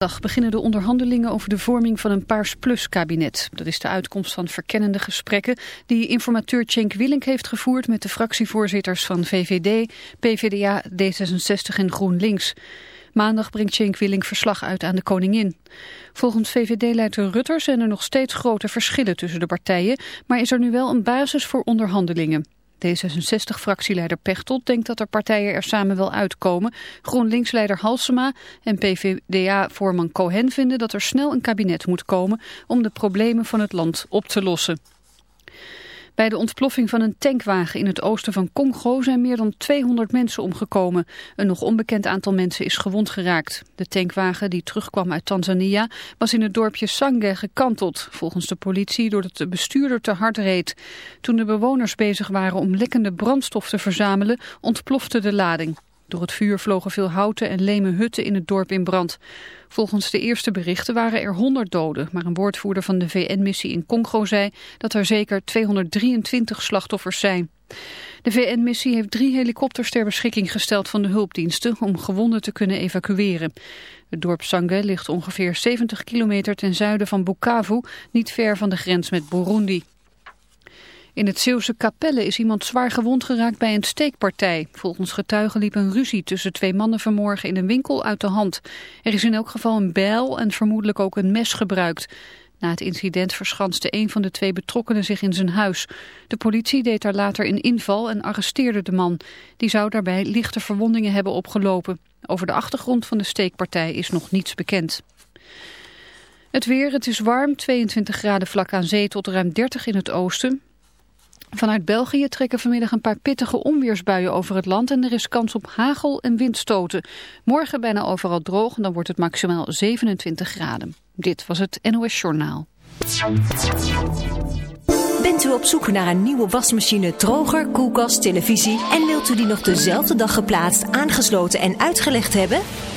Dag beginnen de onderhandelingen over de vorming van een Paars Plus kabinet. Dat is de uitkomst van verkennende gesprekken die informateur Cenk Willink heeft gevoerd met de fractievoorzitters van VVD, PVDA, D66 en GroenLinks. Maandag brengt Cenk Willink verslag uit aan de koningin. Volgens VVD-leider Rutter zijn er nog steeds grote verschillen tussen de partijen, maar is er nu wel een basis voor onderhandelingen. D66-fractieleider Pechtold denkt dat de partijen er samen wel uitkomen. GroenLinks-leider Halsema en PVDA-voorman Cohen vinden dat er snel een kabinet moet komen om de problemen van het land op te lossen. Bij de ontploffing van een tankwagen in het oosten van Congo zijn meer dan 200 mensen omgekomen. Een nog onbekend aantal mensen is gewond geraakt. De tankwagen die terugkwam uit Tanzania was in het dorpje Sange gekanteld. Volgens de politie doordat de bestuurder te hard reed. Toen de bewoners bezig waren om lekkende brandstof te verzamelen ontplofte de lading. Door het vuur vlogen veel houten en leme hutten in het dorp in brand. Volgens de eerste berichten waren er 100 doden, maar een woordvoerder van de VN-missie in Congo zei dat er zeker 223 slachtoffers zijn. De VN-missie heeft drie helikopters ter beschikking gesteld van de hulpdiensten om gewonden te kunnen evacueren. Het dorp Sange ligt ongeveer 70 kilometer ten zuiden van Bukavu, niet ver van de grens met Burundi. In het Zeeuwse Capelle is iemand zwaar gewond geraakt bij een steekpartij. Volgens getuigen liep een ruzie tussen twee mannen vanmorgen in een winkel uit de hand. Er is in elk geval een bijl en vermoedelijk ook een mes gebruikt. Na het incident verschanste een van de twee betrokkenen zich in zijn huis. De politie deed daar later een inval en arresteerde de man. Die zou daarbij lichte verwondingen hebben opgelopen. Over de achtergrond van de steekpartij is nog niets bekend. Het weer, het is warm, 22 graden vlak aan zee tot ruim 30 in het oosten. Vanuit België trekken vanmiddag een paar pittige onweersbuien over het land en er is kans op hagel en windstoten. Morgen bijna overal droog en dan wordt het maximaal 27 graden. Dit was het NOS Journaal. Bent u op zoek naar een nieuwe wasmachine, droger, koelkast, televisie en wilt u die nog dezelfde dag geplaatst, aangesloten en uitgelegd hebben?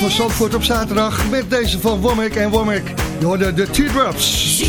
Van Zandvoort op zaterdag met deze van Womack en Womack. Je hoorde de Teardrops.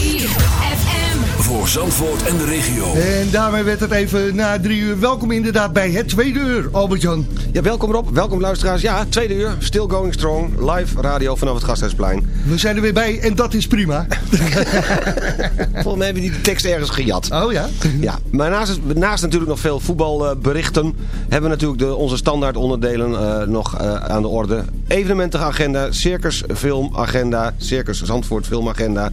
Voor Zandvoort en de regio. En daarmee werd het even na drie uur. Welkom inderdaad bij het tweede uur, Albert-Jan. Ja, welkom Rob, welkom luisteraars. Ja, tweede uur, Still Going Strong, live radio vanaf het Gasthuisplein. We zijn er weer bij en dat is prima. Volgens mij hebben die de tekst ergens gejat. Oh ja? Ja, maar naast, naast natuurlijk nog veel voetbalberichten... hebben we natuurlijk de, onze standaard onderdelen eh, nog eh, aan de orde. Evenementenagenda, Circus Filmagenda, Circus Zandvoort Filmagenda...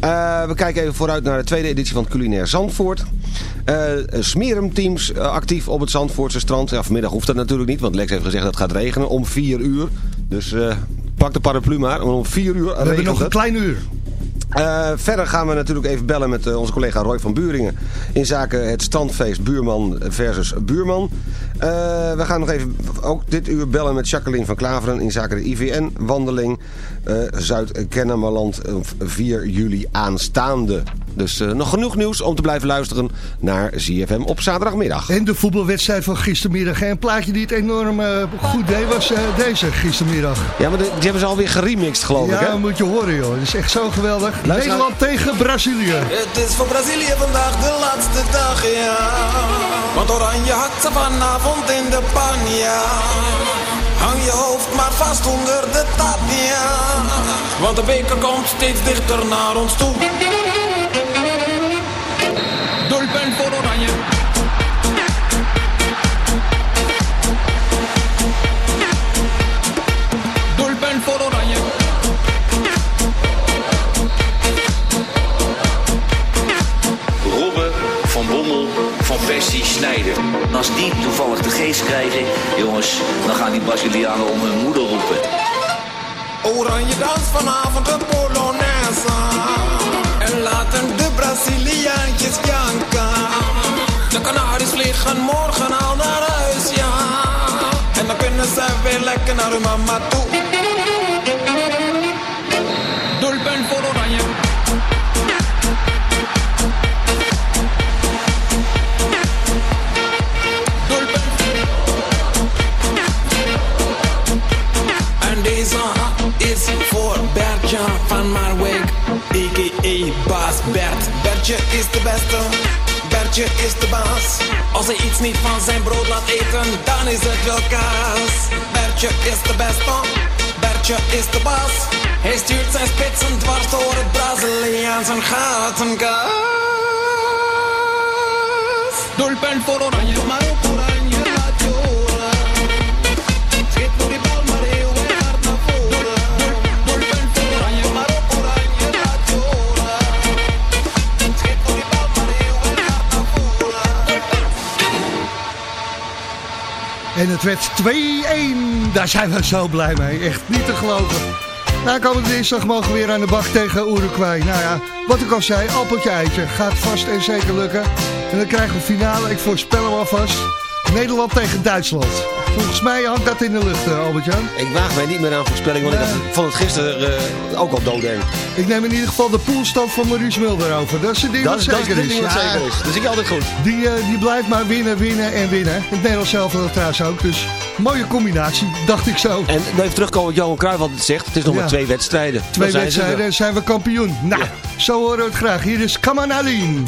Eh, we kijken even vooruit naar de tweede editie van Culinair Zandvoort. Eh Smerum teams eh, actief op het Zandvoortse strand. Ja, vanmiddag hoeft dat natuurlijk niet, want Lex heeft gezegd dat het gaat regenen om 4 uur. Dus eh, pak de paraplu maar, om 4 uur We hebben nog een het. klein uur. Eh, verder gaan we natuurlijk even bellen met eh, onze collega Roy van Buringen in zaken het standfeest Buurman versus Buurman. Eh, we gaan nog even ook dit uur bellen met Jacqueline van Klaveren in zaken de IVN-wandeling eh Zuid-Kennemerland eh, 4 juli aanstaande. Dus eh, nog genoeg nieuws om te blijven luisteren naar ZFM op zaterdagmiddag. En de voetbalwedstrijd van gistermiddag. En een plaatje die het enorm eh, goed deed was eh, deze gistermiddag. Ja, maar de- die hebben ze alweer geremixed geloof ik hè? Ja, moet je horen joh. Dat is echt zo geweldig. Luister- Nederland tegen Brazilië. Het is voor Brazilië vandaag de laatste dag, ja. Want Oranje hakt ze vanavond in de pan, ja. Hang je hoofd maar vast onder de tap, ja. Want de beker komt steeds dichter naar ons toe. Als die toevallig de geest krijgen, jongens, dan gaan die Brazilianen om hun moeder roepen. Oranje dans vanavond de Polonaise. En laten de Braziliaantjes janken. De Canaries vliegen morgen al naar huis, ja. En dan kunnen ze weer lekker naar hun mama toe. Van Marwijk, a.k.a. Baas Bert. Bertje is de beste, Bertje is de baas. Als hij iets niet van zijn brood laat eten, dan is het wel kaas. Bertje is de beste, Bertje is de baas. Hij stuurt zijn spitsen dwars door het Braziliaanse gatenkaas. Doelpunt voor Oranje, maar ook Oranje voor die En het werd 2-1. Daar zijn we zo blij mee. Echt niet te geloven. Na komende dinsdag mogen we weer aan de bak tegen Uruguay. Nou ja, wat ik al zei, appeltje eitje. Gaat vast en zeker lukken. En dan krijgen we finale, ik voorspel hem alvast. Nederland tegen Duitsland. Volgens mij hangt dat in de lucht, eh, Albert-Jan. Ik waag mij niet meer aan voorspelling, want ik vond het gisteren eh, ook al doodeng. Ik neem in ieder geval de poolstand van Maurice Mulder over. Dat is het ding Dat, wat dat is zeker ding wat Ja, zeker is. Dus ik altijd goed. Die, eh, die blijft maar winnen, winnen en winnen. Het Nederlands zelf trouwens ook. Dus mooie combinatie, dacht ik zo. En even terugkomen wat Johan Cruijff altijd zegt. Het is nog Ja. maar twee wedstrijden. Twee Dan zijn wedstrijden zijn we kampioen. Nou, zo horen we het graag. Hier is on Aline.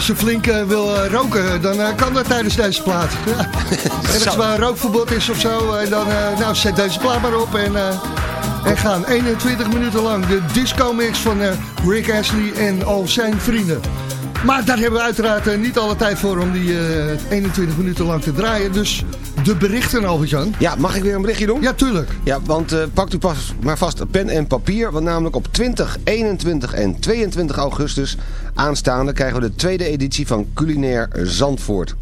Als je flink eh, wil eh, roken, dan eh, kan dat tijdens deze plaat. Ergens waar een rookverbod is of zo, dan nou, zet deze plaat maar op en, en gaan 21 minuten lang de disco mix van Rick Astley en al zijn vrienden. Maar daar hebben we uiteraard niet alle tijd voor om die eh, 21 minuten lang te draaien. Dus de berichten, Albert-Jan. Ja, mag ik weer een berichtje doen? Ja, tuurlijk. Ja, want eh, pakt u pas maar vast pen en papier. Want namelijk op 20, 21 en 22 augustus aanstaande krijgen we de tweede editie van Culinair Zandvoort.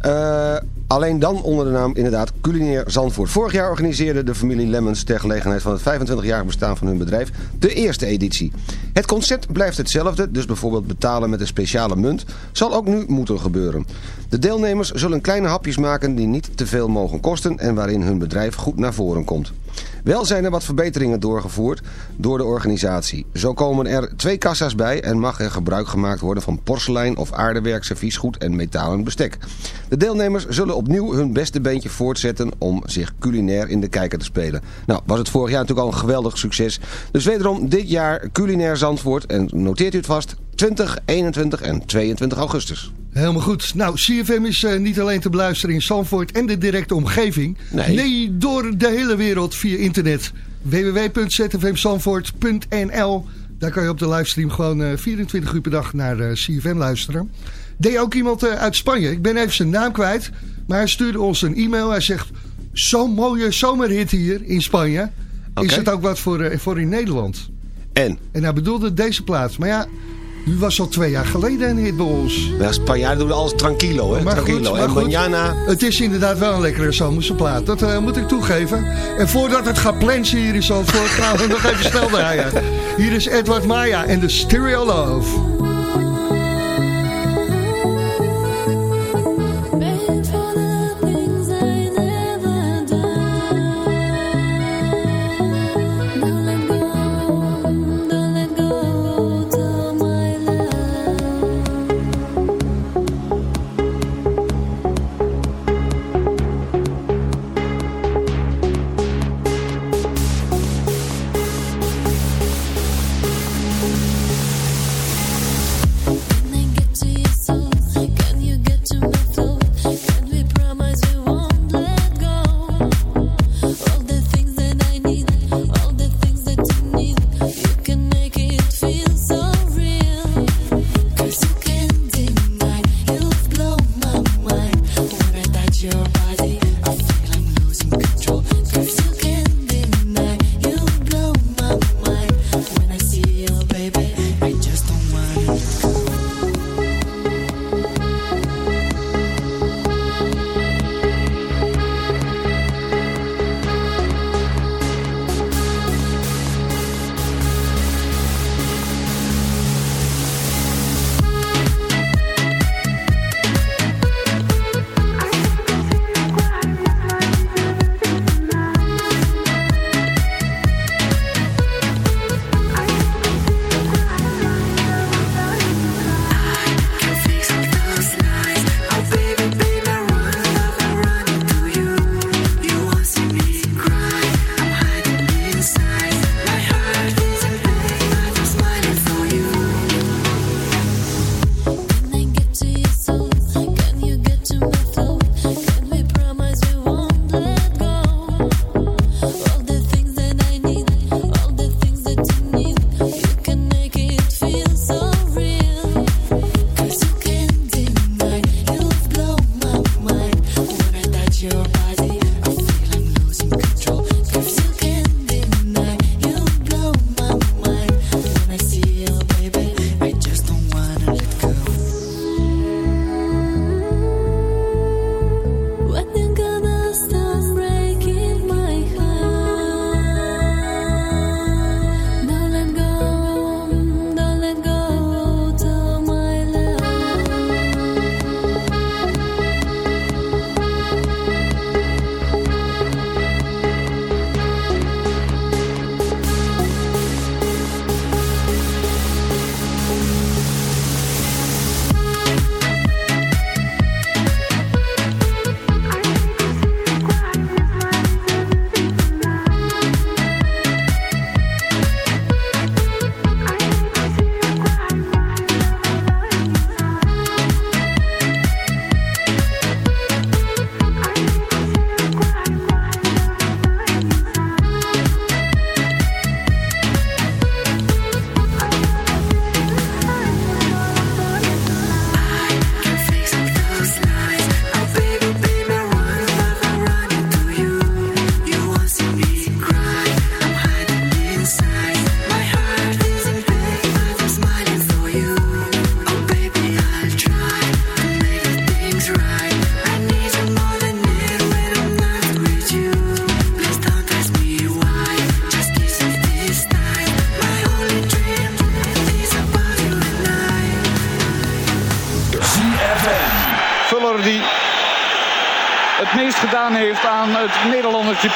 Eh, alleen dan onder de naam inderdaad Culinair Zandvoort. Vorig jaar organiseerde de familie Lemmens ter gelegenheid van het 25-jarig bestaan van hun bedrijf de eerste editie. Het concept blijft hetzelfde, dus bijvoorbeeld betalen met een speciale munt zal ook nu moeten gebeuren. De deelnemers zullen kleine hapjes maken die niet te veel mogen kosten en waarin hun bedrijf goed naar voren komt. Wel zijn er wat verbeteringen doorgevoerd door de organisatie. Zo komen er twee kassa's bij en mag er gebruik gemaakt worden van porselein of aardewerk, serviesgoed en metalen bestek. De deelnemers zullen opnieuw hun beste beentje voortzetten om zich culinair in de kijker te spelen. Nou, was het vorig jaar natuurlijk al een geweldig succes. Dus wederom dit jaar culinair Zandvoort en noteert u het vast 20, 21 en 22 augustus. Helemaal goed. Nou, CFM is eh, niet alleen te beluisteren in Zandvoort en de directe omgeving. Nee. door de hele wereld via internet. www.zfmzandvoort.nl Daar kan je op de livestream gewoon eh, 24 uur per dag naar eh, CFM luisteren. Deed ook iemand eh, uit Spanje. Ik ben even zijn naam kwijt. Maar hij stuurde ons een e-mail. Hij zegt, zo'n mooie zomerhit hier in Spanje. Is het ook wat voor, eh, voor in Nederland? En? En hij bedoelde deze plaats. Maar ja, u was al twee jaar geleden een hit bij ons. Ja, Spanjaarden doen alles tranquilo, hè? Maar tranquilo. goed, maar en goed. Het is inderdaad wel een lekkere zomerse plaat. Dat eh, moet ik toegeven. En voordat het gaat plensen hier in Zandvoort... gaan we nog even snel draaien. Hier is Edward Maya en de Stereo Love.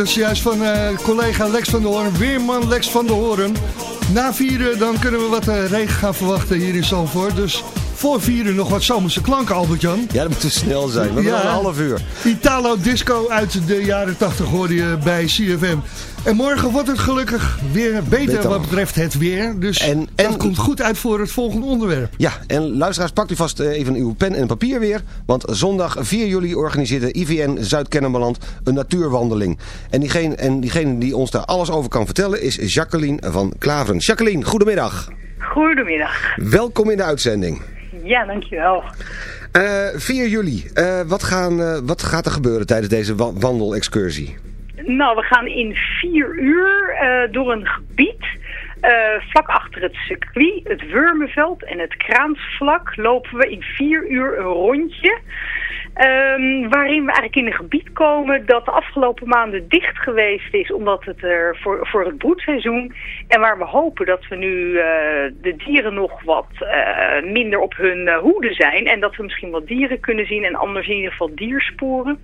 Hoorden juist van eh, collega Lex van der Hoorn, weerman Lex van der Hoorn. Na vieren dan kunnen we wat eh, regen gaan verwachten hier in Zandvoort. Dus voor vieren nog wat zomerse klanken, Albert-Jan. Ja, dat moet te snel zijn. We hebben een half uur. Italo Disco uit de jaren 80 hoorde je bij CFM. En morgen wordt het gelukkig weer beter, Beter. wat betreft het weer. Dus En- dat komt goed uit voor het volgende onderwerp. Ja, en luisteraars, pakt u vast eh, even uw pen en papier weer. Want zondag 4 juli organiseert de IVN Zuid-Kennemerland een natuurwandeling. En diegene, en diegene die ons daar alles over kan vertellen is Jacqueline van Klaveren. Jacqueline, goedemiddag. Goedemiddag. Welkom in de uitzending. Ja, dankjewel. Eh 4 juli, eh, wat, gaan, eh, wat gaat er gebeuren tijdens deze wa- wandelexcursie? Nou, we gaan in vier uur eh, door een gebied eh, vlak achter het circuit, het Wurmenveld en het Kraansvlak lopen we in vier uur een rondje. Ehm, waarin we eigenlijk in een gebied komen dat de afgelopen maanden dicht geweest is omdat het er voor, voor het broedseizoen. En waar we hopen dat we nu eh, de dieren nog wat minder op hun hoede zijn. En dat we misschien wat dieren kunnen zien en anders in ieder geval diersporen.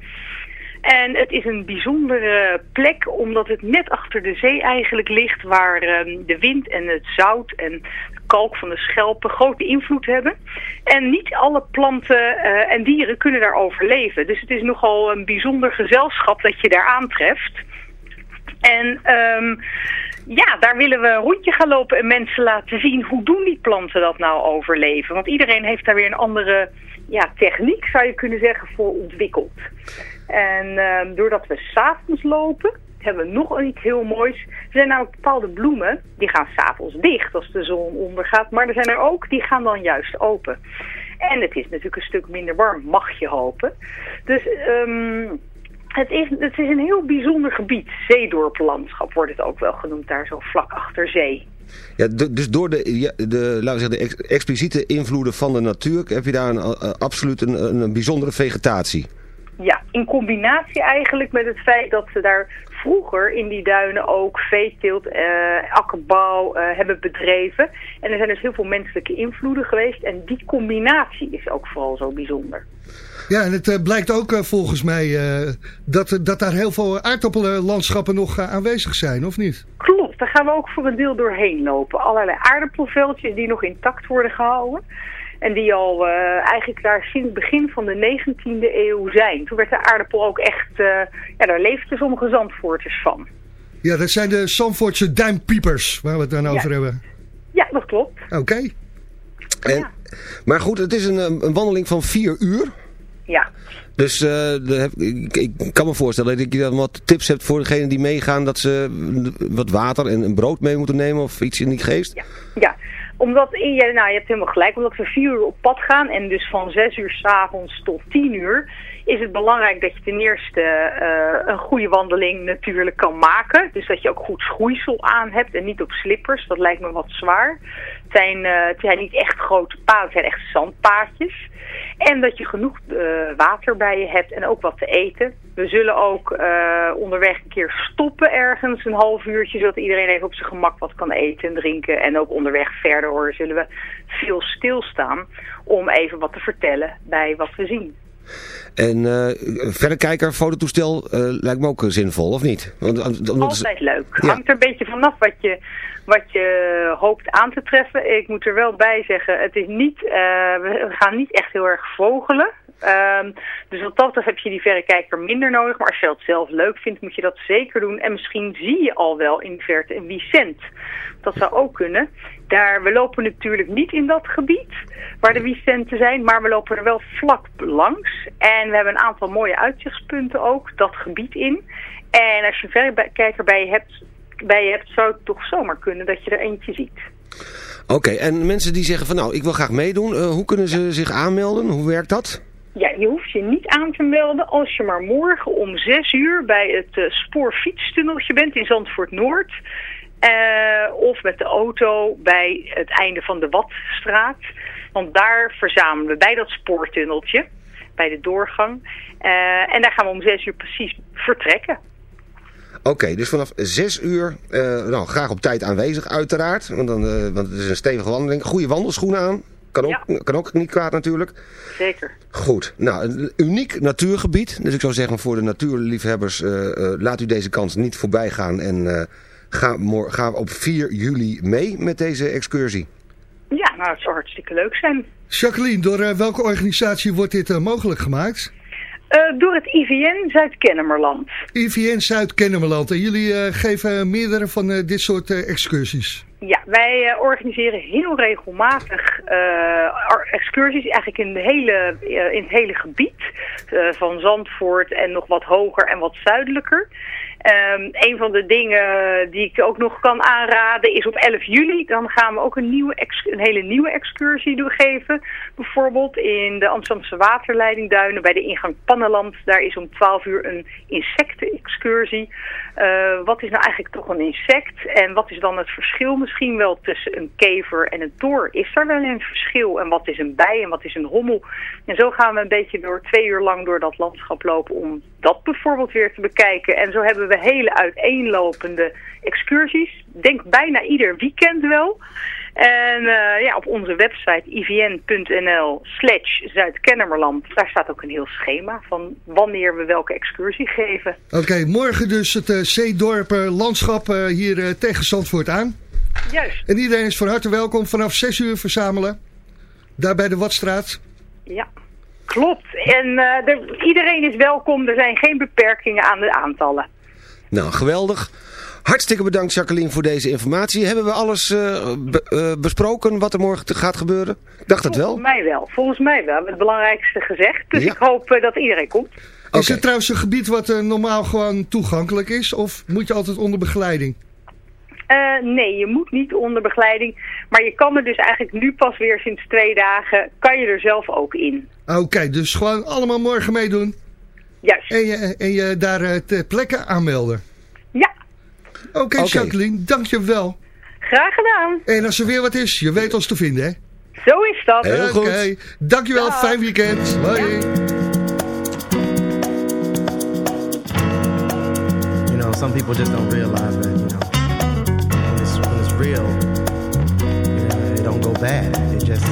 En het is een bijzondere plek omdat het net achter de zee eigenlijk ligt waar ehm, de wind en het zout en de kalk van de schelpen grote invloed hebben. En niet alle planten eh, en dieren kunnen daar overleven. Dus het is nogal een bijzonder gezelschap dat je daar aantreft. En ehm, ja, daar willen we een rondje gaan lopen en mensen laten zien hoe doen die planten dat nou overleven. Want iedereen heeft daar weer een andere ja, techniek, zou je kunnen zeggen, voor ontwikkeld. En ehm, doordat we s'avonds lopen, hebben we nog iets heel moois. Er zijn namelijk bepaalde bloemen, die gaan s'avonds dicht als de zon ondergaat. Maar er zijn er ook, die gaan dan juist open. En het is natuurlijk een stuk minder warm, mag je hopen. Dus ehm, het, is, het is een heel bijzonder gebied. Zeedorplandschap wordt het ook wel genoemd, daar zo vlak achter zee. Ja, dus door de, de, laten we zeggen, de ex- expliciete invloeden van de natuur heb je daar een, eh, absoluut een bijzondere vegetatie. Ja, in combinatie eigenlijk met het feit dat ze daar vroeger in die duinen ook veeteelt, eh, akkerbouw eh, hebben bedreven. En er zijn dus heel veel menselijke invloeden geweest. En die combinatie is ook vooral zo bijzonder. Ja, en het eh, blijkt ook eh, volgens mij eh, dat, dat daar heel veel aardappelenlandschappen nog eh, aanwezig zijn, of niet? Klopt, daar gaan we ook voor een deel doorheen lopen. Allerlei aardappelveldjes die nog intact worden gehouden. En die al eh, eigenlijk daar sinds het begin van de 19e eeuw zijn. Toen werd de aardappel ook echt, eh, ja daar leefden sommige zandvoorters van. Ja, dat zijn de Zandvoortse duimpiepers waar we het dan Ja. over hebben. Ja, dat klopt. Oké. En, Maar goed, het is een, eh, een wandeling van vier uur. Ja. Dus eh, de ik, ik kan me voorstellen dat je dan wat tips hebt voor degenen die meegaan. Dat ze wat water en een brood mee moeten nemen of iets in die geest. Ja, omdat, ja, nou je hebt helemaal gelijk, omdat we vier uur op pad gaan en dus van zes uur s'avonds tot tien uur, is het belangrijk dat je ten eerste eh, een goede wandeling natuurlijk kan maken. Dus dat je ook goed schoeisel aan hebt en niet op slippers, dat lijkt me wat zwaar. Het zijn, eh, het zijn niet echt grote paden, het zijn echt zandpaadjes. En dat je genoeg eh, water bij je hebt en ook wat te eten. We zullen ook onderweg een keer stoppen ergens, een half uurtje, zodat iedereen even op zijn gemak wat kan eten en drinken. En ook onderweg verder hoor, zullen we veel stilstaan om even wat te vertellen bij wat we zien. En eh verrekijker, fototoestel eh, lijkt me ook eh, zinvol, of niet? Want, omdat- Altijd leuk. Ja. Hangt er een beetje vanaf wat je, wat je hoopt aan te treffen. Ik moet er wel bij zeggen, het is niet, we gaan niet echt heel erg vogelen. Ehm, dus wat dat betreft heb je die verrekijker minder nodig. Maar als je dat zelf leuk vindt, moet je dat zeker doen. En misschien zie je al wel in de verte een Vicent. Dat zou ook kunnen. Daar, we lopen natuurlijk niet in dat gebied waar de Vicenten zijn, maar we lopen er wel vlak langs. En we hebben een aantal mooie uitzichtspunten ook, dat gebied in. En als je een verrekijker bij je hebt, bij je hebt zou het toch zomaar kunnen dat je er eentje ziet. Oké, en mensen die zeggen van nou, ik wil graag meedoen. eh, hoe kunnen ze zich aanmelden? Hoe werkt dat? Ja, je hoeft je niet aan te melden als je maar morgen om zes uur bij het eh, spoorfietstunneltje bent in Zandvoort Noord. Eh, of met de auto bij het einde van de Watstraat. Want daar verzamelen we bij dat spoortunneltje, bij de doorgang. Eh, en daar gaan we om zes uur precies vertrekken. Oké, dus vanaf 6 uur, eh, nou graag op tijd aanwezig uiteraard. Want, dan, want het is een stevige wandeling. Goede wandelschoenen aan. Kan ook, kan ook niet kwaad natuurlijk. Zeker. Goed, nou een uniek natuurgebied. Dus ik zou zeggen voor de natuurliefhebbers, laat u deze kans niet voorbij gaan. En ga, ga op 4 juli mee met deze excursie. Ja, nou, het zou hartstikke leuk zijn. Jacqueline, door eh, welke organisatie wordt dit eh, mogelijk gemaakt? Eh, door het IVN Zuid-Kennemerland. IVN Zuid-Kennemerland. En jullie eh, geven meerdere van eh, dit soort eh, excursies. Ja, wij eh, organiseren heel regelmatig eh, excursies eigenlijk in, de hele, eh, in het hele gebied. eh, van Zandvoort en nog wat hoger en wat zuidelijker. Ehm, een van de dingen die ik ook nog kan aanraden is op 11 juli. Dan gaan we ook een, nieuwe een hele nieuwe excursie doorgeven. Bijvoorbeeld in de Amsterdamse waterleidingduinen bij de ingang Pannenland. Daar is om 12 uur een insectenexcursie. Eh, wat is nou eigenlijk toch een insect? En wat is dan het verschil misschien wel tussen een kever en een toor? Is er wel een verschil? En wat is een bij en wat is een hommel? En zo gaan we een beetje door twee uur lang door dat landschap lopen om dat bijvoorbeeld weer te bekijken. En zo hebben we hele uiteenlopende excursies. Denk bijna ieder weekend wel. En eh, ja, op onze website ivn.nl slash Zuid-Kennemerland, daar staat ook een heel schema van wanneer we welke excursie geven. Oké, morgen dus het eh, Zeedorp eh, landschap eh, hier tegen Zandvoort aan. Juist, En iedereen is van harte welkom vanaf 6 uur verzamelen. Daar bij de Watstraat. ja. Klopt. En eh, iedereen is welkom. Er zijn geen beperkingen aan de aantallen. Nou, geweldig. Hartstikke bedankt Jacqueline voor deze informatie. Hebben we alles eh, eh, besproken wat er morgen gaat gebeuren? Ik dacht het wel. Volgens mij wel. Volgens mij wel. Het belangrijkste gezegd. Dus ik hoop dat iedereen komt. Is het trouwens een gebied wat normaal gewoon toegankelijk is? Of moet je altijd onder begeleiding? Eh, nee, je moet niet onder begeleiding. Maar je kan er dus eigenlijk nu pas weer sinds twee dagen, kan je er zelf ook in. Oké, dus gewoon allemaal morgen meedoen. Juist. En je, daar eh, ter plekke aanmelden. Ja. Oké, okay. Jacqueline, dankjewel. Graag gedaan. En als er weer wat is, je weet ons te vinden, hè? Zo is dat. Heel goed. Dankjewel, fijn weekend. Bye. You know, some people just don't realize that real. It don't go bad. It just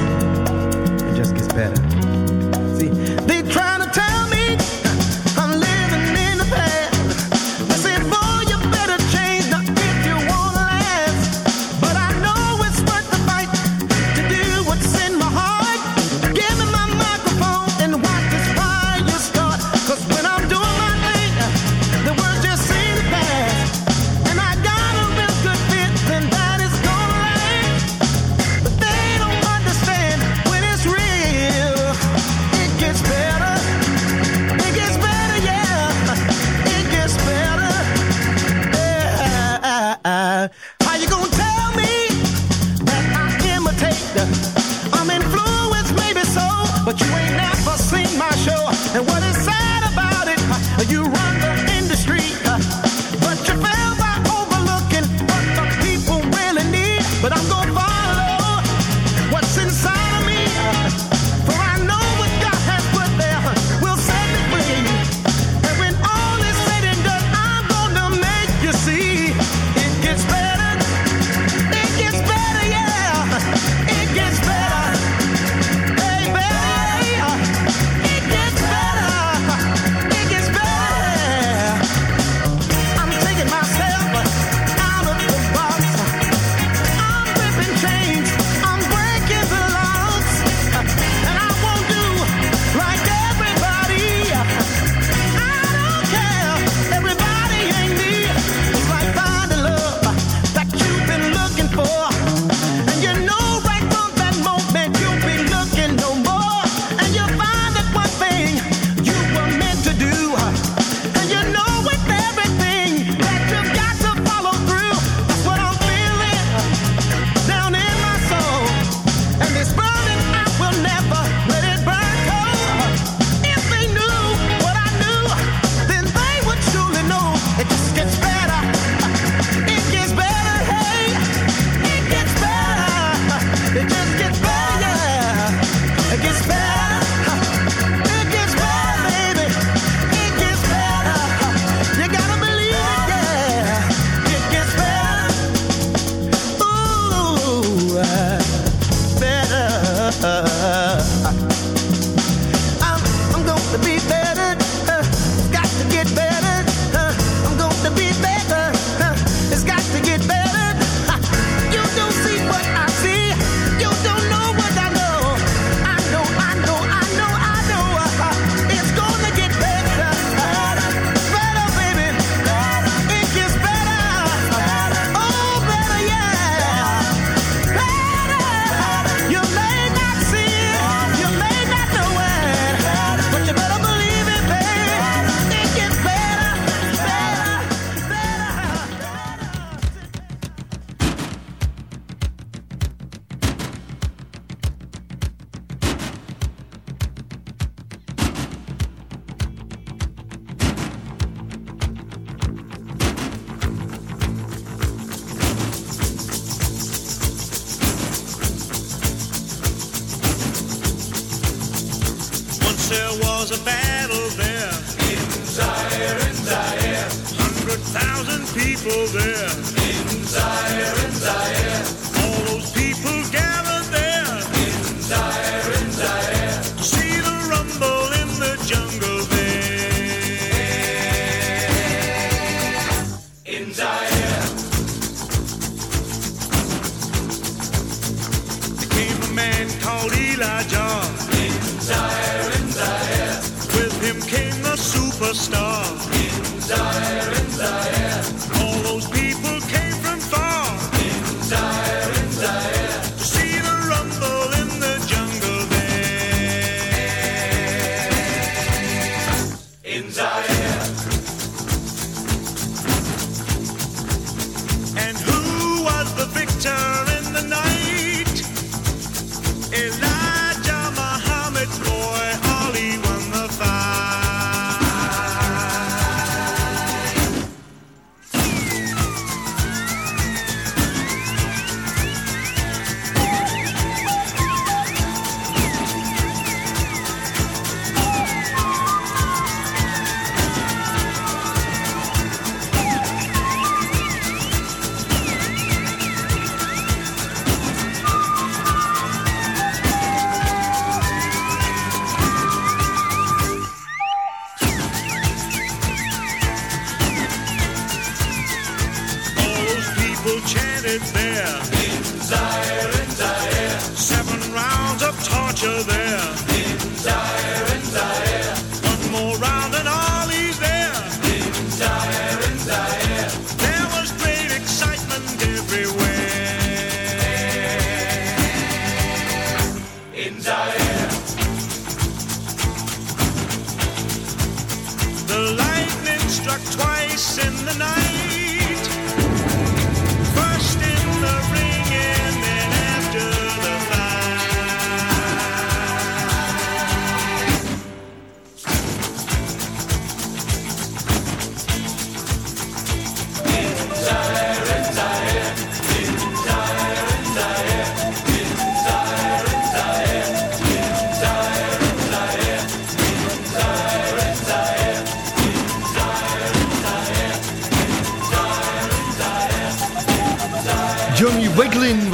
people there.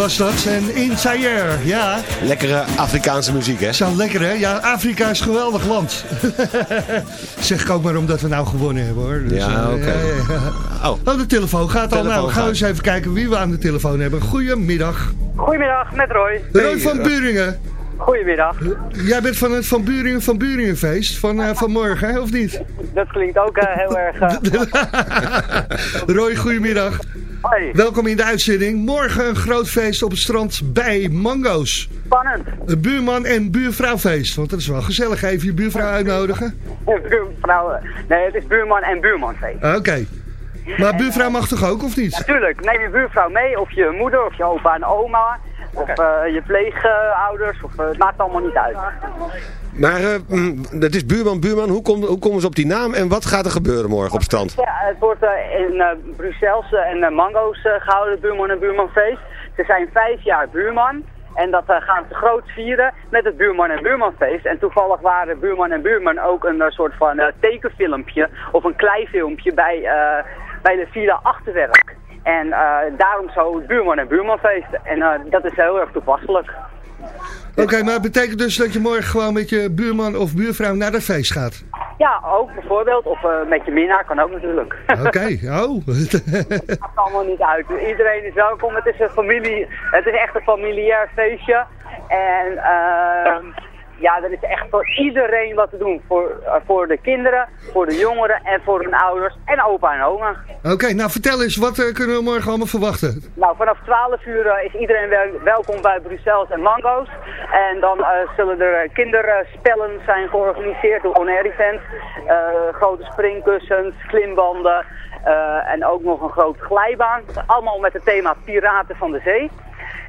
Was dat en In Zaire, ja. Lekkere Afrikaanse muziek, hè? Zo lekker hè? Ja, Afrika is een geweldig land. zeg ik ook maar omdat we nou gewonnen hebben hoor. Dus, Ja, eh, oké. ja, ja. Oh. Oh, de telefoon gaat al. Telefoon Nou, gaan we eens even kijken wie we aan de telefoon hebben. Goedemiddag. Goedemiddag, met Roy. Roy van Buringen. Goedemiddag. Jij bent van het Van Buringen van Buringenfeest van, eh, van morgen, hè, of niet? Dat klinkt ook eh, heel erg... eh, Roy, goedemiddag. Hoi. Welkom in de uitzending. Morgen een groot feest op het strand bij Mango's. Spannend. Een buurman- en buurvrouwfeest. Want dat is wel gezellig. Even je buurvrouw uitnodigen. Buurvrouw, eh, nee, het is buurman en buurmanfeest. Oké. Maar buurvrouw mag toch ook, of niet? Natuurlijk, neem je buurvrouw mee, of je moeder, of je opa en oma, of eh, je pleegouders, of, eh, het maakt allemaal niet uit. Maar eh, mm, het is buurman, buurman. Hoe, kom, hoe komen ze op die naam en wat gaat er gebeuren morgen op strand? Ja, het wordt in eh, en Mango's eh, gehouden, het buurman en buurmanfeest. Ze zijn vijf jaar buurman. En dat gaan ze groot vieren met het buurman en buurmanfeest. En toevallig waren buurman en buurman ook een soort van tekenfilmpje of een kleifilmpje bij, bij de Villa Achterwerk. En eh, daarom zo het buurman en buurmanfeest. En eh, dat is heel erg toepasselijk. Oké, maar het betekent dus dat je morgen gewoon met je buurman of buurvrouw naar dat feest gaat? Ja, ook bijvoorbeeld. Of eh, met je minnaar kan ook natuurlijk. Oké, oh. Het maakt allemaal niet uit. Iedereen is welkom. Het is een familie. Het is echt een familiair feestje. En ehm ja, er is echt voor iedereen wat te doen. Voor, eh, voor de kinderen, voor de jongeren en voor hun ouders en opa en oma. Oké, nou vertel eens, wat eh, kunnen we morgen allemaal verwachten? Nou, vanaf 12 uur eh, is iedereen wel- welkom bij Brussels en Mango's. En dan zullen er kinderspellen zijn georganiseerd door On Air Events. Eh, grote springkussens, klimbanden en ook nog een grote glijbaan. Allemaal met het thema Piraten van de Zee.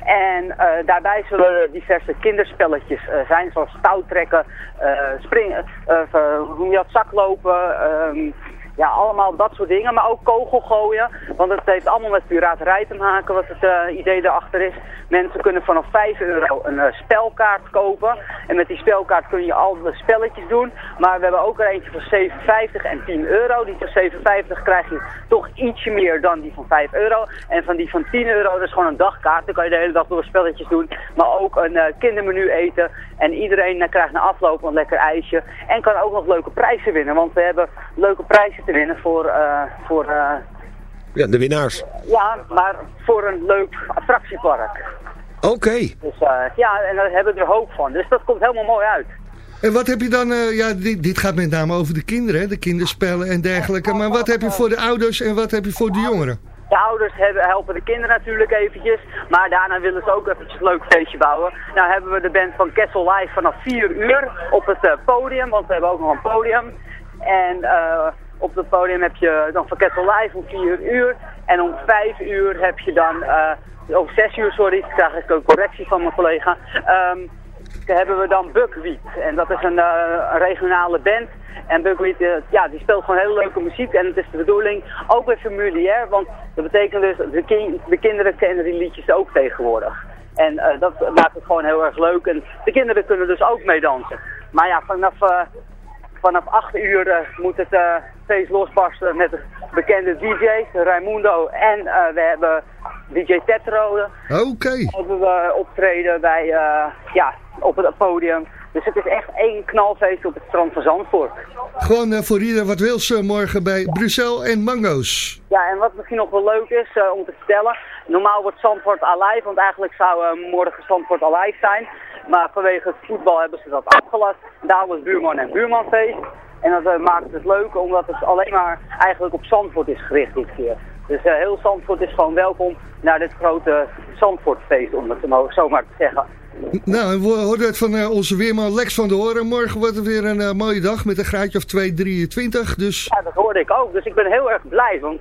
En eh, daarbij zullen er diverse kinderspelletjes eh, zijn, zoals touwtrekken, eh, springen, hoe je dat, zaklopen, ehm, ja, allemaal dat soort dingen. Maar ook kogel gooien, want het heeft allemaal met piraterij te maken, wat het eh, idee daarachter is. Mensen kunnen vanaf 5 euro een eh, spelkaart kopen. En met die spelkaart kun je al de spelletjes doen. Maar we hebben ook er eentje voor 7,50 en 10 euro. Die van 7,50 krijg je toch ietsje meer dan die van 5 euro. En van die van 10 euro, is gewoon een dagkaart. Dan kan je de hele dag door spelletjes doen. Maar ook een eh, kindermenu eten. En iedereen krijgt na afloop een lekker ijsje. En kan ook nog leuke prijzen winnen. Want we hebben leuke prijzen te winnen voor... eh, voor eh, Ja, de winnaars. ja, maar voor een leuk attractiepark. Oké. Dus eh, ja, en daar hebben we er hoop van. Dus dat komt helemaal mooi uit. En wat heb je dan, eh, ja, dit, dit gaat met name over de kinderen, hè, de kinderspellen en dergelijke. Maar wat heb je voor de ouders en wat heb je voor de jongeren? De ouders hebben, helpen de kinderen natuurlijk eventjes, maar daarna willen ze ook eventjes een leuk feestje bouwen. Nou hebben we de band van Kessel Live vanaf 4 uur op het podium, want we hebben ook nog een podium. En eh, op het podium heb je dan van Live om 4 uur. En om 5 uur heb je dan, eh of 6 uur sorry, ik krijg ik een correctie van mijn collega. Ehm, hebben we dan Buckwheat. En dat is een, eh, regionale band. En Buckwheat, eh, ja, die speelt gewoon hele leuke muziek. En het is de bedoeling ook weer familiair. Want dat betekent dus, de, ki- de kinderen kennen die liedjes ook tegenwoordig. En eh, dat maakt het gewoon heel erg leuk. En de kinderen kunnen dus ook meedansen. Maar ja, vanaf, vanaf 8 uur eh, moet het eh, feest losbarsten met de bekende DJ's, Raimundo. En eh, we hebben DJ Tetrode Oké. hebben we optreden bij, ja, op het podium. Dus het is echt één knalfeest op het strand van Zandvoort. Gewoon voor ieder wat wils eh, morgen bij Brussel en Mango's. Ja, en wat misschien nog wel leuk is om te vertellen. Normaal wordt Zandvoort Alive, want eigenlijk zou morgen Zandvoort Alive zijn. Maar vanwege het voetbal hebben ze dat afgelast. Daar was buurman en buurmanfeest. En dat eh, maakt het leuk, omdat het alleen maar eigenlijk op Zandvoort is gericht dit keer. Dus eh, heel Zandvoort is gewoon welkom naar dit grote Zandvoortfeest, om het zo maar- te zeggen. Nou, we hoorden het van eh, onze weerman Lex van de Horen. Morgen wordt het weer een mooie dag met een graadje of 2, 23. Dus Ja, dat hoorde ik ook. Dus ik ben heel erg blij, want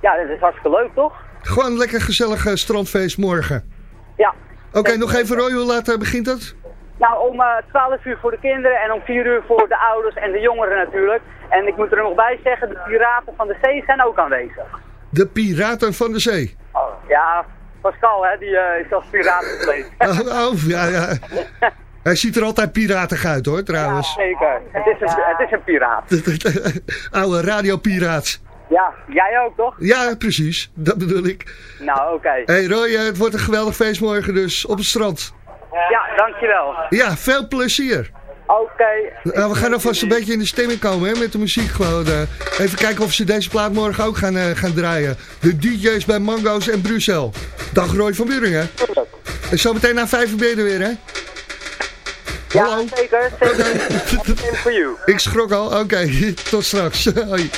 ja, dat is hartstikke leuk, toch? gewoon een lekker gezellig strandfeest morgen. Ja. Oké, nog even Roy, hoe laat eh, begint dat? Nou, om eh 12 uur voor de kinderen en om 4 uur voor de ouders en de jongeren natuurlijk. En ik moet er nog bij zeggen, de piraten van de zee zijn ook aanwezig. De Piraten van de Zee. Ja, Pascal, hè, die eh, is als piraat gekleed. Oh, oh, ja, ja. Hij ziet er altijd piratig uit hoor, trouwens. Zeker, het is een, het is een piraat. Oude radiopiraat. Ja, jij ook toch? Ja, precies. Dat bedoel ik. Nou, oké. hey Roy, eh, het wordt een geweldig feest morgen dus op het strand. Ja, dankjewel. Ja, veel plezier. Oké. Nou, we gaan alvast een beetje in de stemming komen hè, met de muziek. Gewoon, eh. even kijken of ze deze plaat morgen ook gaan, eh, gaan draaien. De DJ's bij Mango's en Brussel. Dag Roy van Buringen. En zo meteen na vijf uur er weer, hè? Ja, zeker. Zeker. For you. Ik schrok al. Oké, tot straks. Hoi.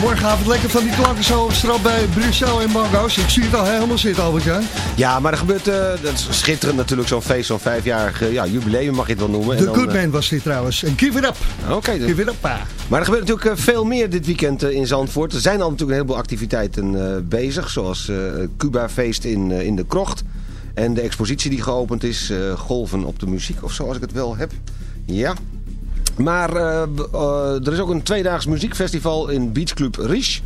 Morgenavond lekker van die klanken zo strand bij Brussel en Mango's. Ik zie het al helemaal zitten, Albert-Jan. Ja, maar er gebeurt, eh, dat is schitterend natuurlijk, zo'n feest, zo'n vijfjarig eh, ja, jubileum mag je het wel noemen. En The dan, Good eh, Man was dit trouwens. En Give It Up. Oké, dus- Give It Up, pa. Maar er gebeurt natuurlijk eh, veel meer dit weekend in Zandvoort. Er zijn al natuurlijk een heleboel activiteiten bezig. Zoals Cuba-feest in, in de Krocht. En de expositie die geopend is. Golven op de muziek of zo, als ik het wel heb. Ja. Maar eh, eh, er is ook een tweedaags muziekfestival in Beach Club Riche.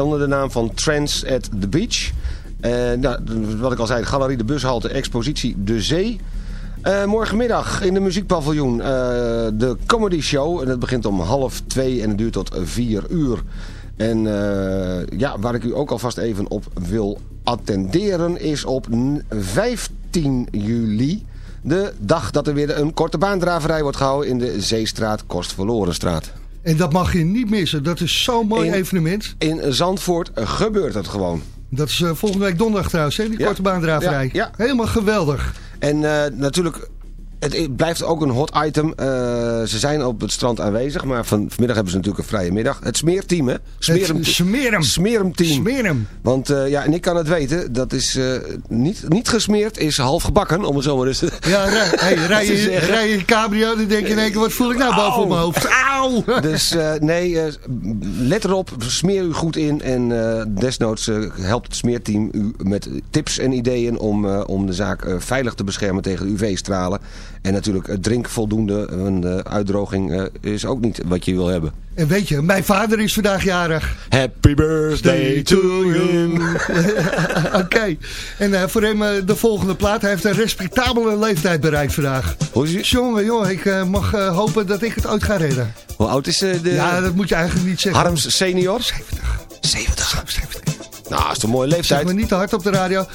Onder de naam van Trends at the Beach. Nou, wat ik al zei, Galerie de Bushalte, expositie De Zee. Eh, morgenmiddag in de muziekpaviljoen de comedy show. En dat begint om half twee en het duurt tot vier uur. En ja, waar ik u ook alvast even op wil attenderen is op n- 15 juli. De dag dat er weer een korte baandraverij wordt gehouden in de Zeestraat Kostverlorenstraat. En dat mag je niet missen. Dat is zo'n mooi In- evenement. In Zandvoort gebeurt het gewoon. Dat is eh, volgende week donderdag trouwens, hè, die korte baandraverij. Ja, ja. Helemaal geweldig. En eh, natuurlijk, het blijft ook een hot item. Eh, ze zijn op het strand aanwezig, maar van, vanmiddag hebben ze natuurlijk een vrije middag. Het smeerteam, hè? Smeerem, smeerem. Smeerem. Want eh, ja, en ik kan het weten, dat is eh, niet, niet gesmeerd, is half gebakken, om het zo maar eens te Ja, rij, hey, rij, je, rij je cabrio, dan denk je in één keer, wat voel ik nou boven op mijn hoofd? Auw! Dus nee, let erop, smeer u goed in en desnoods helpt het smeerteam u met tips en ideeën om, om de zaak veilig te beschermen tegen UV-stralen. En natuurlijk drink voldoende, een eh, uitdroging eh, is ook niet wat je wil hebben. En weet je, mijn vader is vandaag jarig. Happy birthday to him. Oké. En eh, voor hem de volgende plaat. Hij heeft een respectabele leeftijd bereikt vandaag. Hoe is hij? Jongen, jongen, ik mag hopen dat ik het ooit ga redden. Hoe oud is de... Ja, dat moet je eigenlijk niet zeggen. Harms senior? 70. 70. Nou, is toch een mooie Zeg leeftijd. maar niet te hard op de radio.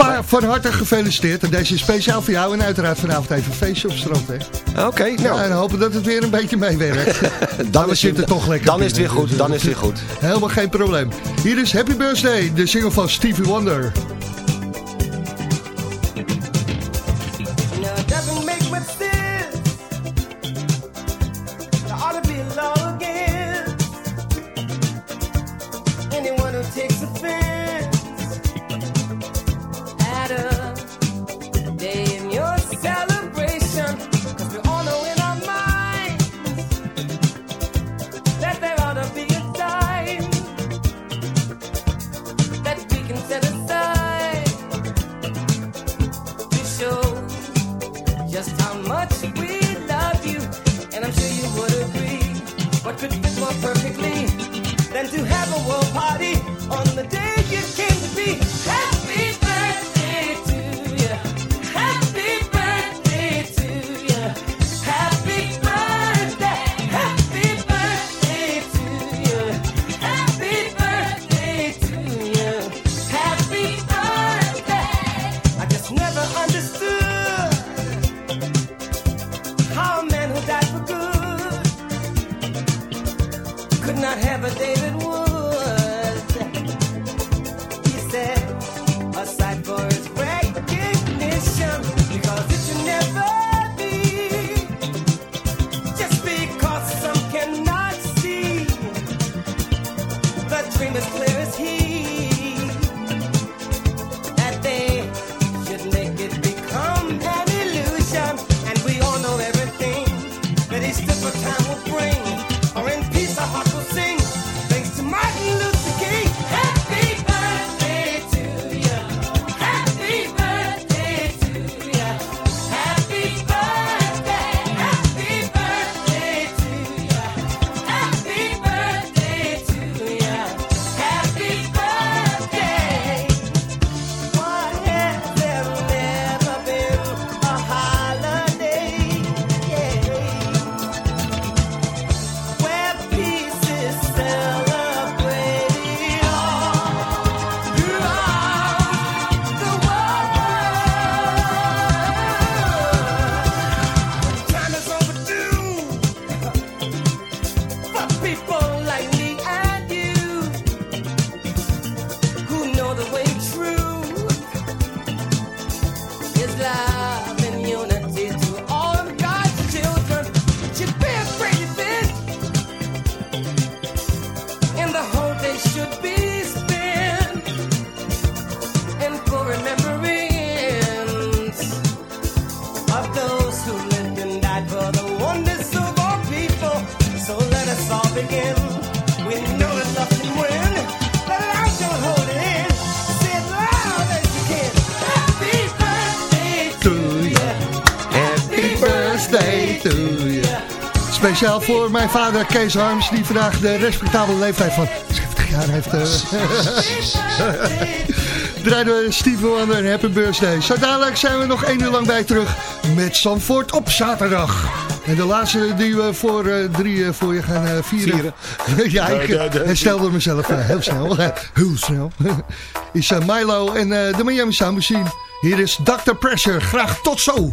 Pa, van harte gefeliciteerd. En deze is speciaal voor jou. En uiteraard vanavond even een feestje op strand. Hè. Oké, nou. Ja, en hopen dat het weer een beetje meewerkt. dan we zitten het, toch lekker Dan is het weer goed, dan is het weer goed. Helemaal geen probleem. Hier is Happy Birthday, de single van Stevie Wonder. Dream as clear as he Speciaal voor mijn vader Kees Harms, die vandaag de respectabele leeftijd van 70 jaar heeft. eh draaiden we Steve Wonder Happy Birthday. Zo dadelijk zijn we nog één uur lang bij terug met Zandvoort op zaterdag. En de laatste die we voor eh, drie eh, voor je gaan eh, vieren. ja, ik De- de- de- herstelde mezelf heel snel. heel snel. is Milo en de Miami Sound Machine. Hier is Dr. Pressure. Graag tot zo.